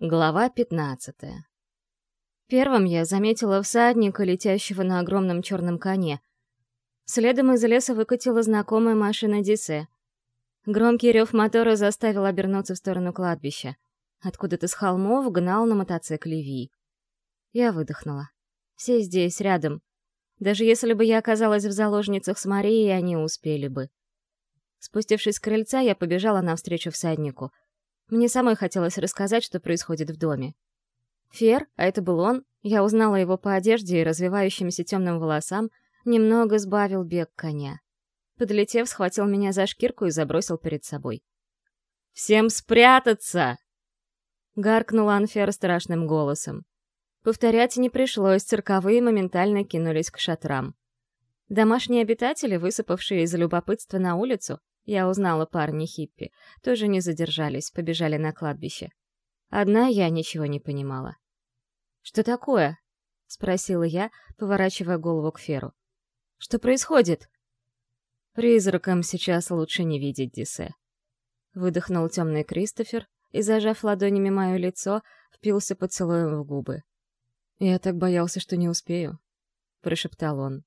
Глава 15 Первым я заметила всадника, летящего на огромном черном коне. Следом из леса выкатила знакомая машина Дисе. Громкий рев мотора заставил обернуться в сторону кладбища. Откуда-то с холмов гнал на мотоцикле Ви. Я выдохнула. Все здесь, рядом. Даже если бы я оказалась в заложницах с Марией, они успели бы. Спустившись с крыльца, я побежала навстречу всаднику — мне самой хотелось рассказать, что происходит в доме. Фер, а это был он, я узнала его по одежде и развивающимся темным волосам, немного сбавил бег коня. Подлетев, схватил меня за шкирку и забросил перед собой. «Всем спрятаться!» Гаркнула Анфера страшным голосом. Повторять не пришлось, цирковые моментально кинулись к шатрам. Домашние обитатели, высыпавшие из любопытства на улицу, я узнала парни хиппи. Тоже не задержались, побежали на кладбище. Одна я ничего не понимала. «Что такое?» — спросила я, поворачивая голову к Феру. «Что происходит?» «Призракам сейчас лучше не видеть Дисе». Выдохнул темный Кристофер и, зажав ладонями мое лицо, впился поцелуем в губы. «Я так боялся, что не успею», — прошептал он.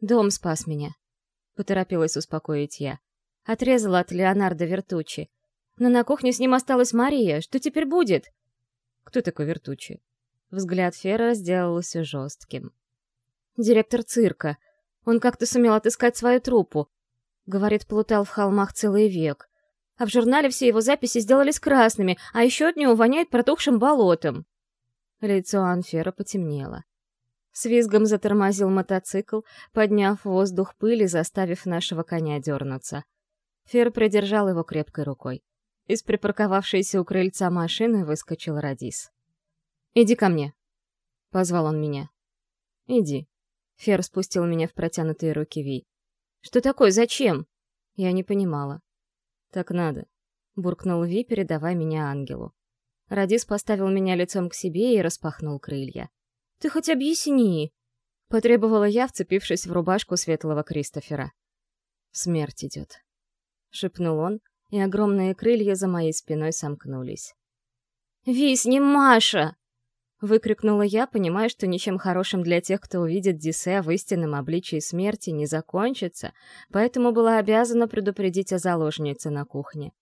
«Дом спас меня», — поторопилась успокоить я. Отрезала от Леонардо Вертучи. Но на кухне с ним осталась Мария. Что теперь будет? Кто такой Вертучи? Взгляд Фера сделался жестким. Директор цирка. Он как-то сумел отыскать свою труппу. Говорит, плутал в холмах целый век. А в журнале все его записи сделались красными, а еще от него воняет протухшим болотом. Лицо Анфера потемнело. С визгом затормозил мотоцикл, подняв в воздух пыль и заставив нашего коня дернуться. Фер придержал его крепкой рукой. Из припарковавшейся у крыльца машины выскочил Радис. «Иди ко мне», — позвал он меня. «Иди». Фер спустил меня в протянутые руки Ви. «Что такое? Зачем?» Я не понимала. «Так надо», — буркнул Ви, передавая меня ангелу. Радис поставил меня лицом к себе и распахнул крылья. «Ты хоть объясни!» — потребовала я, вцепившись в рубашку светлого Кристофера. «Смерть идет», — шепнул он, и огромные крылья за моей спиной сомкнулись. «Висни, Маша!» — выкрикнула я, понимая, что ничем хорошим для тех, кто увидит Дисе в истинном обличии смерти, не закончится, поэтому была обязана предупредить о заложнице на кухне.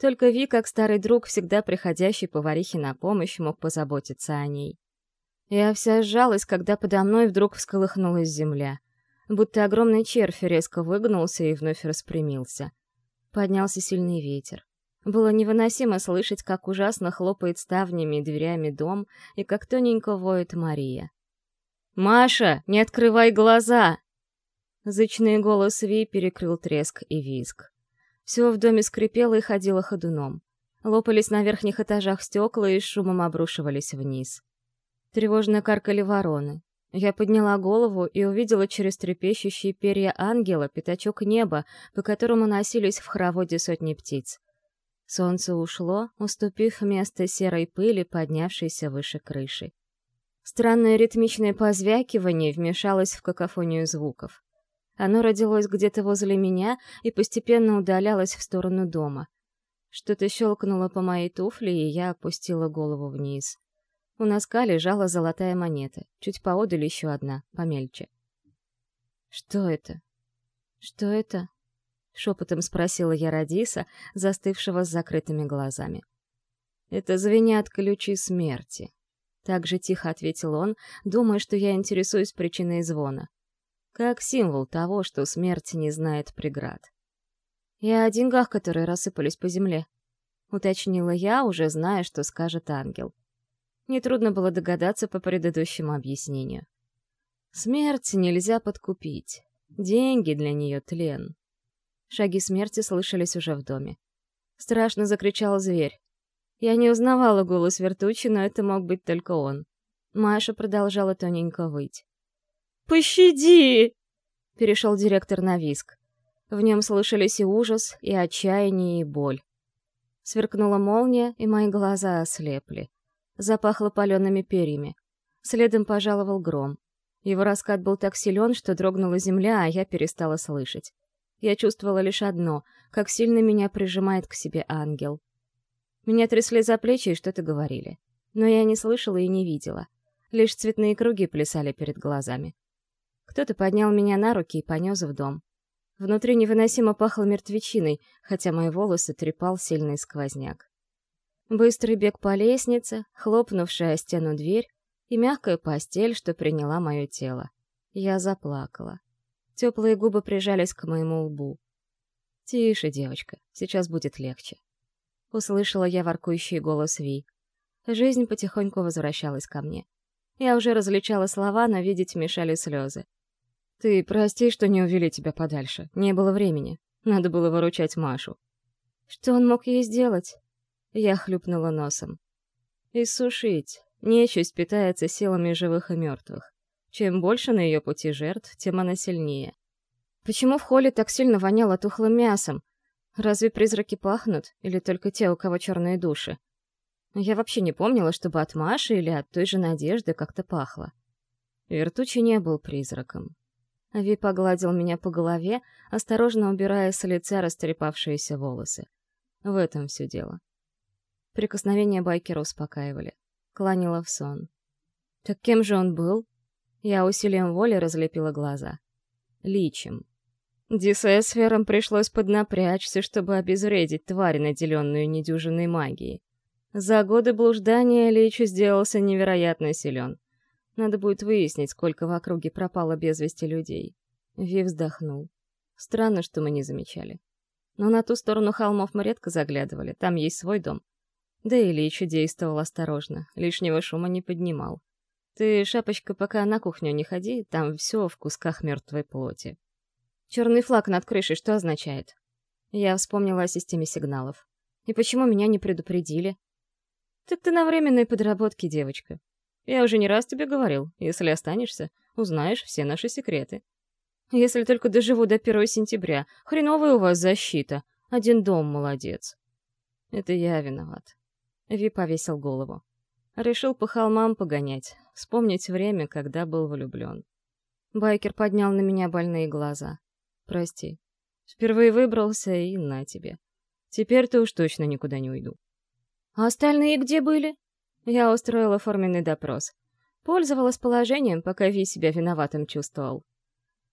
Только Ви, как старый друг, всегда приходящий поварихе на помощь, мог позаботиться о ней. Я вся сжалась, когда подо мной вдруг всколыхнулась земля, будто огромный червь резко выгнулся и вновь распрямился. Поднялся сильный ветер. Было невыносимо слышать, как ужасно хлопает ставнями и дверями дом, и как тоненько воет Мария. «Маша, не открывай глаза!» Зычный голос Ви перекрыл треск и визг. Все в доме скрипело и ходило ходуном. Лопались на верхних этажах стекла и шумом обрушивались вниз. Тревожно каркали вороны. Я подняла голову и увидела через трепещущие перья ангела пятачок неба, по которому носились в хороводе сотни птиц. Солнце ушло, уступив место серой пыли, поднявшейся выше крыши. Странное ритмичное позвякивание вмешалось в какофонию звуков. Оно родилось где-то возле меня и постепенно удалялось в сторону дома. Что-то щелкнуло по моей туфле, и я опустила голову вниз. У носка лежала золотая монета, чуть поодаль еще одна, помельче. «Что это? Что это?» — шепотом спросила я Радиса, застывшего с закрытыми глазами. «Это звенят ключи смерти», — так же тихо ответил он, думая, что я интересуюсь причиной звона. Как символ того, что смерть не знает преград. «И о деньгах, которые рассыпались по земле», — уточнила я, уже зная, что скажет ангел. Нетрудно было догадаться по предыдущему объяснению. Смерть нельзя подкупить. Деньги для нее тлен. Шаги смерти слышались уже в доме. Страшно закричал зверь. Я не узнавала голос Вертучи, но это мог быть только он. Маша продолжала тоненько выть. «Пощади!» — перешел директор на виск. В нем слышались и ужас, и отчаяние, и боль. Сверкнула молния, и мои глаза ослепли. Запахло палеными перьями. Следом пожаловал гром. Его раскат был так силен, что дрогнула земля, а я перестала слышать. Я чувствовала лишь одно — как сильно меня прижимает к себе ангел. Меня трясли за плечи и что-то говорили. Но я не слышала и не видела. Лишь цветные круги плясали перед глазами. Кто-то поднял меня на руки и понес в дом. Внутри невыносимо пахло мертвечиной, хотя мои волосы трепал сильный сквозняк. Быстрый бег по лестнице, хлопнувшая о стену дверь и мягкая постель, что приняла мое тело. Я заплакала. Теплые губы прижались к моему лбу. «Тише, девочка, сейчас будет легче». Услышала я воркующий голос Ви. Жизнь потихоньку возвращалась ко мне. Я уже различала слова, но видеть мешали слезы. «Ты прости, что не увели тебя подальше. Не было времени. Надо было выручать Машу». «Что он мог ей сделать?» Я хлюпнула носом. «Иссушить. Нечисть питается силами живых и мертвых. Чем больше на ее пути жертв, тем она сильнее. Почему в холле так сильно воняло тухлым мясом? Разве призраки пахнут? Или только те, у кого черные души? Я вообще не помнила, чтобы от Маши или от той же Надежды как-то пахло. Вертучий не был призраком. Ви погладил меня по голове, осторожно убирая с лица растрепавшиеся волосы. В этом все дело. Прикосновения байкера успокаивали. Кланила в сон. Так кем же он был? Я усилием воли разлепила глаза. Личем. Дисесферам пришлось поднапрячься, чтобы обезвредить тварь, наделенную недюжинной магией. За годы блуждания Лич сделался невероятно силен. Надо будет выяснить, сколько в округе пропало без вести людей. Ви вздохнул. Странно, что мы не замечали. Но на ту сторону холмов мы редко заглядывали, там есть свой дом. Да и Личу действовал осторожно, лишнего шума не поднимал. Ты, шапочка, пока на кухню не ходи, там все в кусках мертвой плоти. Черный флаг над крышей что означает? Я вспомнила о системе сигналов. И почему меня не предупредили? Так ты на временной подработке, девочка. Я уже не раз тебе говорил, если останешься, узнаешь все наши секреты. Если только доживу до 1 сентября, хреновая у вас защита. Один дом молодец. Это я виноват. Ви повесил голову. Решил по холмам погонять, вспомнить время, когда был влюблен. Байкер поднял на меня больные глаза. Прости. Впервые выбрался, и на тебе. Теперь-то уж точно никуда не уйду. А остальные где были? Я устроила форменный допрос. Пользовалась положением, пока Ви себя виноватым чувствовал.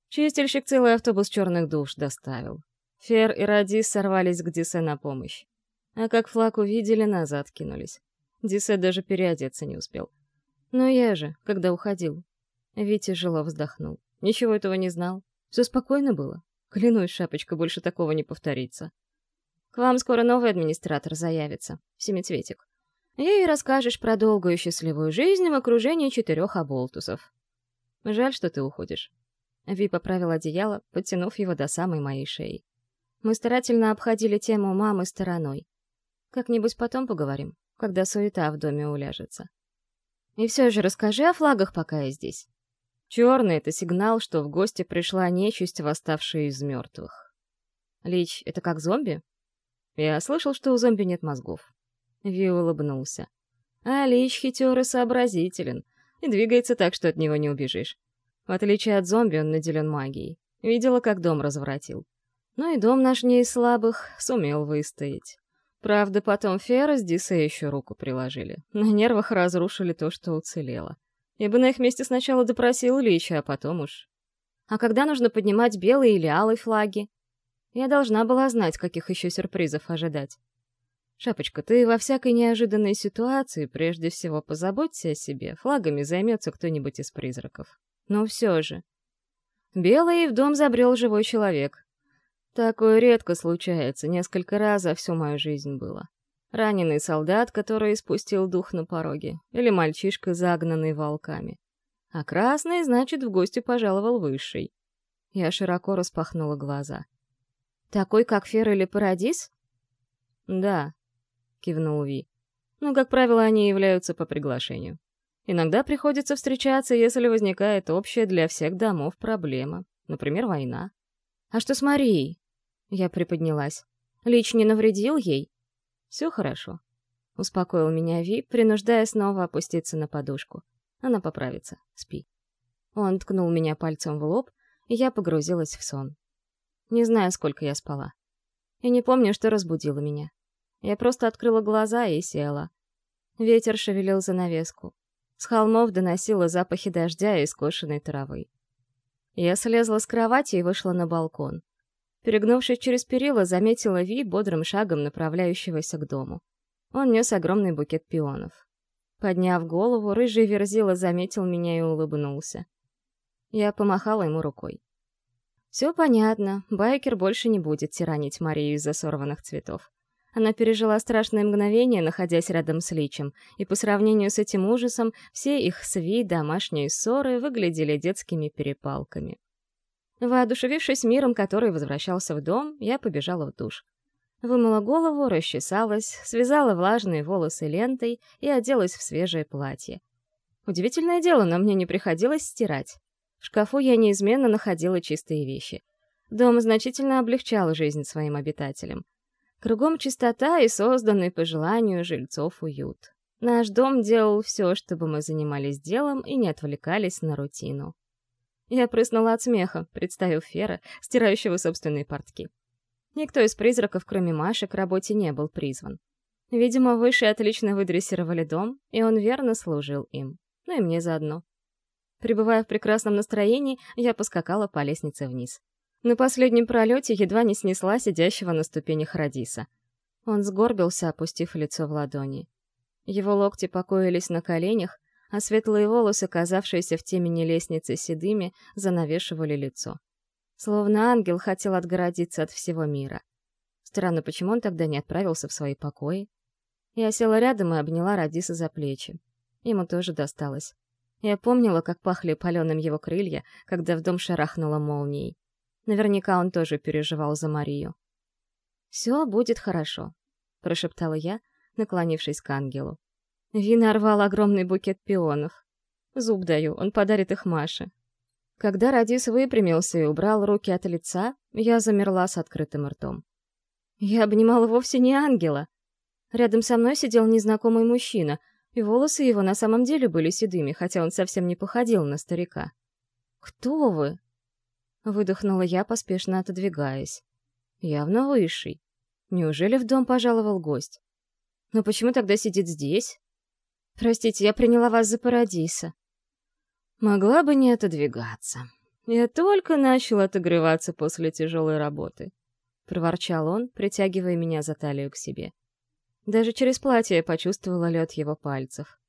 Чистильщик целый автобус черных душ доставил. Фер и Радис сорвались к Дисе на помощь. А как флаг увидели, назад кинулись. Дисе даже переодеться не успел. Но я же, когда уходил. Ви тяжело вздохнул. Ничего этого не знал. Все спокойно было. Клянусь, шапочка, больше такого не повторится. К вам скоро новый администратор заявится. Семицветик. Ей расскажешь про долгую счастливую жизнь в окружении четырех оболтусов. Жаль, что ты уходишь. Ви поправил одеяло, подтянув его до самой моей шеи. Мы старательно обходили тему мамы стороной. Как-нибудь потом поговорим, когда суета в доме уляжется. И все же расскажи о флагах, пока я здесь. Черный — это сигнал, что в гости пришла нечисть, восставшая из мертвых. Лич — это как зомби? Я слышал, что у зомби нет мозгов. Ви улыбнулся. А Лич хитер и сообразителен, и двигается так, что от него не убежишь. В отличие от зомби, он наделен магией. Видела, как дом разворотил. Ну и дом наш не из слабых сумел выстоять. Правда, потом Фера с Дисе еще руку приложили. На нервах разрушили то, что уцелело. Я бы на их месте сначала допросил Лича, а потом уж... А когда нужно поднимать белые или алые флаги? Я должна была знать, каких еще сюрпризов ожидать. Шапочка, ты во всякой неожиданной ситуации прежде всего позаботься о себе, флагами займется кто-нибудь из призраков. Но все же. Белый в дом забрел живой человек. Такое редко случается, несколько раз за всю мою жизнь было. Раненый солдат, который испустил дух на пороге, или мальчишка, загнанный волками. А красный, значит, в гости пожаловал высший. Я широко распахнула глаза. «Такой, как Фер или Парадис?» «Да», кивнул Ви. Но, как правило, они являются по приглашению. Иногда приходится встречаться, если возникает общая для всех домов проблема. Например, война. «А что с Марией?» Я приподнялась. «Лич не навредил ей?» «Все хорошо», — успокоил меня Ви, принуждая снова опуститься на подушку. «Она поправится. Спи». Он ткнул меня пальцем в лоб, и я погрузилась в сон. Не знаю, сколько я спала. И не помню, что разбудило меня. Я просто открыла глаза и села. Ветер шевелил занавеску. С холмов доносило запахи дождя и скошенной травы. Я слезла с кровати и вышла на балкон. Перегнувшись через перила, заметила Ви бодрым шагом направляющегося к дому. Он нес огромный букет пионов. Подняв голову, рыжий верзила заметил меня и улыбнулся. Я помахала ему рукой. Все понятно, байкер больше не будет тиранить Марию из-за сорванных цветов. Она пережила страшное мгновение, находясь рядом с Личем, и по сравнению с этим ужасом все их сви домашние ссоры выглядели детскими перепалками. Воодушевившись миром, который возвращался в дом, я побежала в душ. Вымыла голову, расчесалась, связала влажные волосы лентой и оделась в свежее платье. Удивительное дело, но мне не приходилось стирать. В шкафу я неизменно находила чистые вещи. Дом значительно облегчал жизнь своим обитателям. Кругом чистота и созданный по желанию жильцов уют. Наш дом делал все, чтобы мы занимались делом и не отвлекались на рутину. Я прыснула от смеха, представив Фера, стирающего собственные портки. Никто из призраков, кроме Маши, к работе не был призван. Видимо, высшие отлично выдрессировали дом, и он верно служил им. Ну и мне заодно. Пребывая в прекрасном настроении, я поскакала по лестнице вниз. На последнем пролете едва не снесла сидящего на ступенях Радиса. Он сгорбился, опустив лицо в ладони. Его локти покоились на коленях, а светлые волосы, казавшиеся в темени лестницы седыми, занавешивали лицо. Словно ангел хотел отгородиться от всего мира. Странно, почему он тогда не отправился в свои покои? Я села рядом и обняла Радиса за плечи. Ему тоже досталось. Я помнила, как пахли паленым его крылья, когда в дом шарахнула молнией. Наверняка он тоже переживал за Марию. «Все будет хорошо», — прошептала я, наклонившись к ангелу. Вина рвал огромный букет пионов. Зуб даю, он подарит их Маше. Когда Радис выпрямился и убрал руки от лица, я замерла с открытым ртом. Я обнимала вовсе не ангела. Рядом со мной сидел незнакомый мужчина, и волосы его на самом деле были седыми, хотя он совсем не походил на старика. «Кто вы?» Выдохнула я, поспешно отодвигаясь. Явно высший. Неужели в дом пожаловал гость? Но почему тогда сидит здесь? Простите, я приняла вас за Парадиса. Могла бы не отодвигаться. Я только начал отогреваться после тяжелой работы. Проворчал он, притягивая меня за талию к себе. Даже через платье я почувствовала лед его пальцев.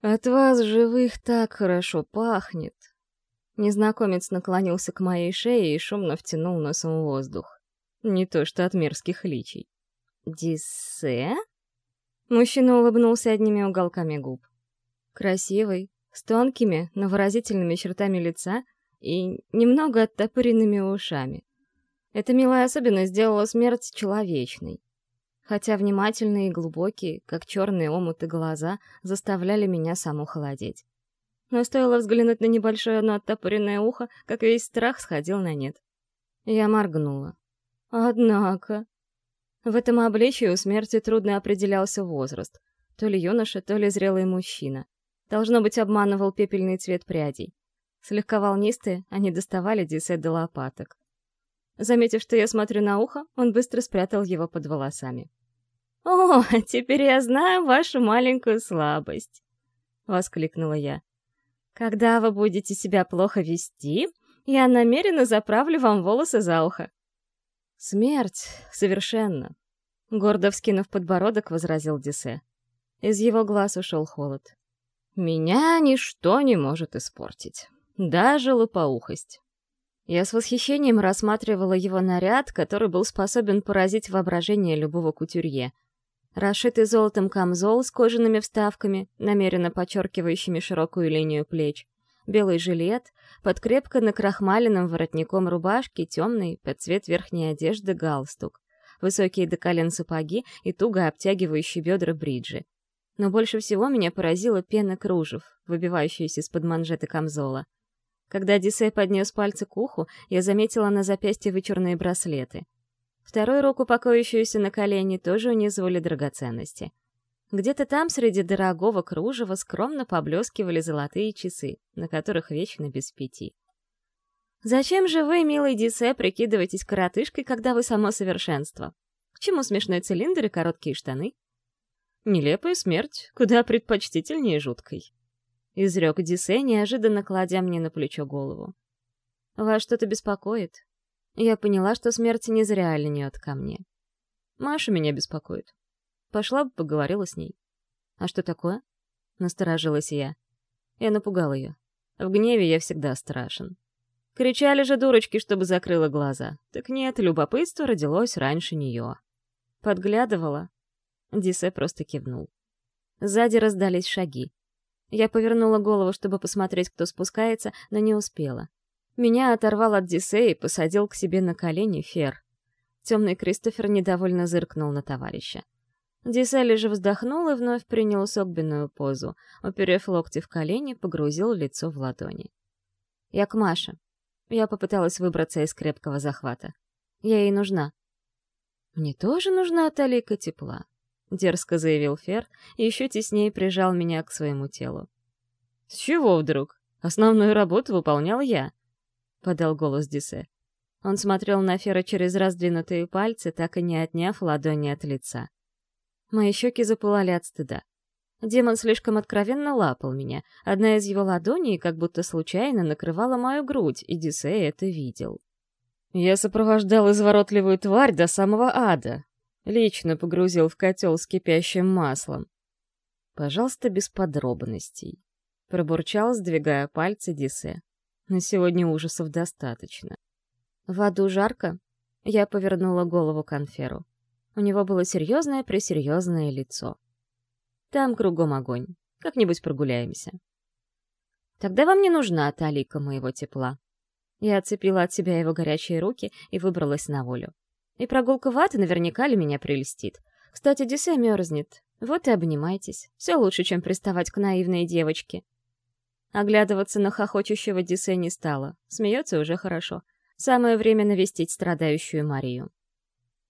«От вас, живых, так хорошо пахнет!» Незнакомец наклонился к моей шее и шумно втянул носом воздух. Не то что от мерзких личий. «Диссе?» Мужчина улыбнулся одними уголками губ. Красивый, с тонкими, но выразительными чертами лица и немного оттопыренными ушами. Эта милая особенность сделала смерть человечной. Хотя внимательные и глубокие, как черные омуты глаза, заставляли меня саму холодеть но стоило взглянуть на небольшое, но оттопыренное ухо, как весь страх сходил на нет. Я моргнула. Однако... В этом обличии у смерти трудно определялся возраст. То ли юноша, то ли зрелый мужчина. Должно быть, обманывал пепельный цвет прядей. Слегка волнистые, они доставали Дисе до лопаток. Заметив, что я смотрю на ухо, он быстро спрятал его под волосами. «О, теперь я знаю вашу маленькую слабость!» — воскликнула я. Когда вы будете себя плохо вести, я намеренно заправлю вам волосы за ухо. Смерть, совершенно. Гордо вскинув подбородок, возразил Дисе. Из его глаз ушел холод. Меня ничто не может испортить. Даже лопоухость. Я с восхищением рассматривала его наряд, который был способен поразить воображение любого кутюрье — Расшитый золотом камзол с кожаными вставками, намеренно подчеркивающими широкую линию плеч, белый жилет, под крепко накрахмаленным воротником рубашки темный, под цвет верхней одежды галстук, высокие до колен сапоги и туго обтягивающие бедра бриджи. Но больше всего меня поразила пена кружев, выбивающаяся из-под манжеты камзола. Когда Дисей поднес пальцы к уху, я заметила на запястье вычурные браслеты — Вторую руку, покоящуюся на колени, тоже унизывали драгоценности. Где-то там, среди дорогого кружева, скромно поблескивали золотые часы, на которых вечно без пяти. «Зачем же вы, милый Дисе, прикидываетесь коротышкой, когда вы само совершенство?» К чему смешной цилиндр и короткие штаны? Нелепая смерть, куда предпочтительнее жуткой. Изрек Дисе, неожиданно кладя мне на плечо голову. Вас что-то беспокоит? Я поняла, что смерть не зря льнет ко мне. Маша меня беспокоит. Пошла бы, поговорила с ней. А что такое? Насторожилась я. Я напугал ее. В гневе я всегда страшен. Кричали же дурочки, чтобы закрыла глаза. Так нет, любопытство родилось раньше нее. Подглядывала. Дисе просто кивнул. Сзади раздались шаги. Я повернула голову, чтобы посмотреть, кто спускается, но не успела. Меня оторвал от Дисе и посадил к себе на колени Фер. Темный Кристофер недовольно зыркнул на товарища. Дисе лишь вздохнул и вновь принял согбенную позу, уперев локти в колени, погрузил лицо в ладони. «Я к Маше». Я попыталась выбраться из крепкого захвата. Я ей нужна. «Мне тоже нужна талика тепла», — дерзко заявил Фер и еще теснее прижал меня к своему телу. «С чего вдруг? Основную работу выполнял я», — подал голос Дисе. Он смотрел на Фера через раздвинутые пальцы, так и не отняв ладони от лица. Мои щеки запылали от стыда. Демон слишком откровенно лапал меня. Одна из его ладоней как будто случайно накрывала мою грудь, и Дисей это видел. Я сопровождал изворотливую тварь до самого ада. Лично погрузил в котел с кипящим маслом. Пожалуйста, без подробностей. Пробурчал, сдвигая пальцы Дисе. На сегодня ужасов достаточно. В аду жарко. Я повернула голову к Анферу. У него было серьезное-пресерьезное лицо. Там кругом огонь. Как-нибудь прогуляемся. Тогда вам не нужна талика моего тепла. Я отцепила от себя его горячие руки и выбралась на волю. И прогулка в ад наверняка ли меня прелестит. Кстати, Дюссе мерзнет. Вот и обнимайтесь. Все лучше, чем приставать к наивной девочке. Оглядываться на хохочущего Дюссе не стало. Смеется уже хорошо. Самое время навестить страдающую Марию.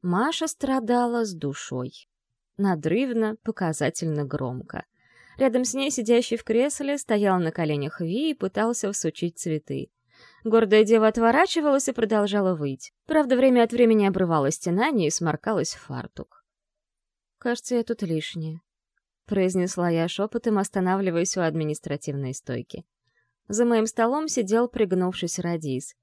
Маша страдала с душой. Надрывно, показательно громко. Рядом с ней, сидящий в кресле, стоял на коленях Ви и пытался всучить цветы. Гордая дева отворачивалась и продолжала выть. Правда, время от времени обрывала стенание и сморкалась в фартук. «Кажется, я тут лишняя», — произнесла я шепотом, останавливаясь у административной стойки. За моим столом сидел, пригнувшись Радис.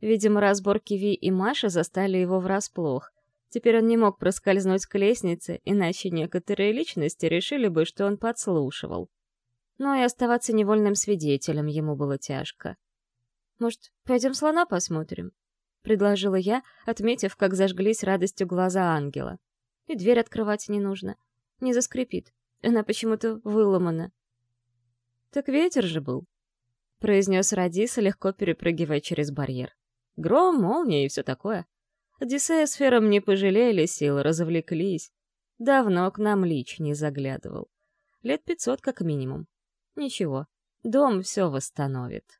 Видимо, разборки Ви и Маша застали его врасплох — Теперь он не мог проскользнуть к лестнице, иначе некоторые личности решили бы, что он подслушивал. Но и оставаться невольным свидетелем ему было тяжко. «Может, пойдем слона посмотрим?» — предложила я, отметив, как зажглись радостью глаза ангела. «И дверь открывать не нужно. Не заскрипит. Она почему-то выломана». «Так ветер же был», — произнес Радиса, легко перепрыгивая через барьер. «Гром, молния и все такое». Одиссея с Фером не пожалели сил, развлеклись. Давно к нам Лич не заглядывал. Лет пятьсот как минимум. Ничего, дом все восстановит.